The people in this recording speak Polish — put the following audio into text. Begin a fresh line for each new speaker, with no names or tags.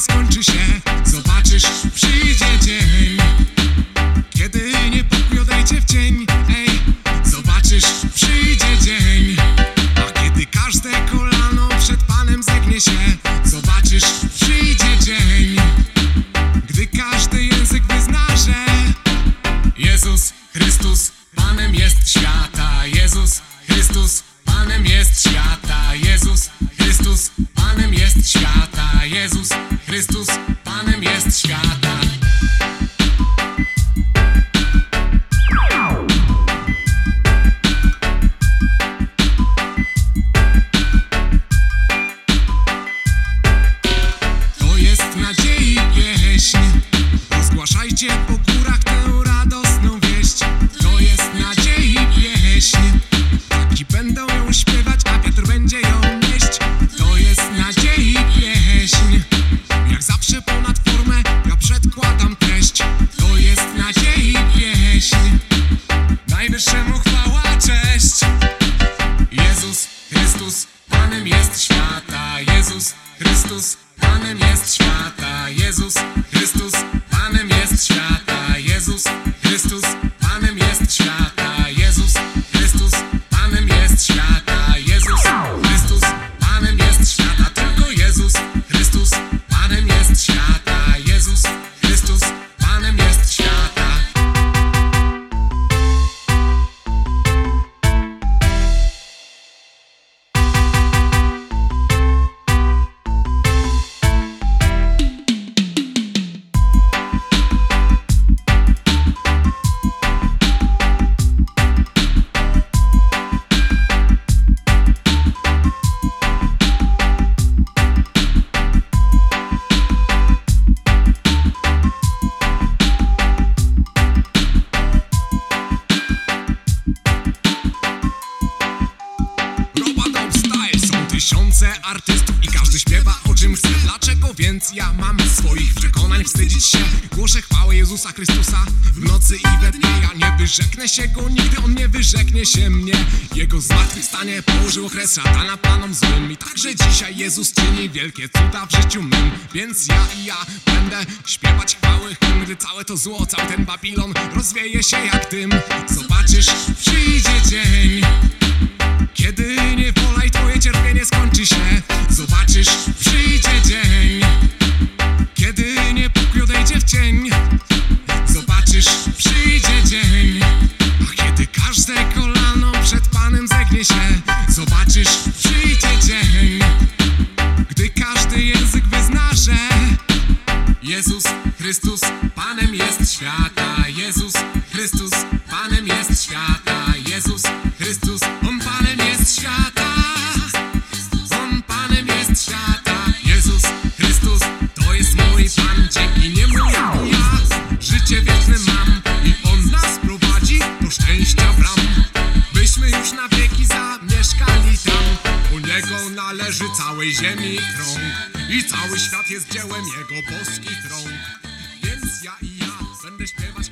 skończy się. Zobaczysz, przyjdzie dzień. Kiedy niepokój odejdzie w cień Ej, zobaczysz, przyjdzie dzień. Najwyższemu chwała, cześć. Jezus Chrystus, Panem jest świata. Jezus Chrystus, Panem jest świata. Jezus Chrystus, artystów i każdy śpiewa o czym chce. Dlaczego więc ja mam swoich przekonań wstydzić się? Głoszę chwałę Jezusa Chrystusa w nocy i we dnie. Ja nie wyrzeknę się Go nigdy, On nie wyrzeknie się mnie. Jego zmartwychwstanie położył okres szatana planom złym. I także dzisiaj Jezus czyni wielkie cuda w życiu mym. Więc ja i ja będę śpiewać chwały Gdy całe to zło, cały ten Babilon rozwieje się jak dym. Zobaczysz, przyjdzie dzień Zegnie się Zobaczysz, przyjdzie dzień Gdy każdy język wyzna, że Jezus Chrystus Panem jest świata Jezus Chrystus Panem jest świata Jezus Chrystus On Panem jest świata On Panem jest świata Należy całej ziemi krąg I cały świat jest dziełem Jego boskich rąk. Więc ja i ja będę śpiewać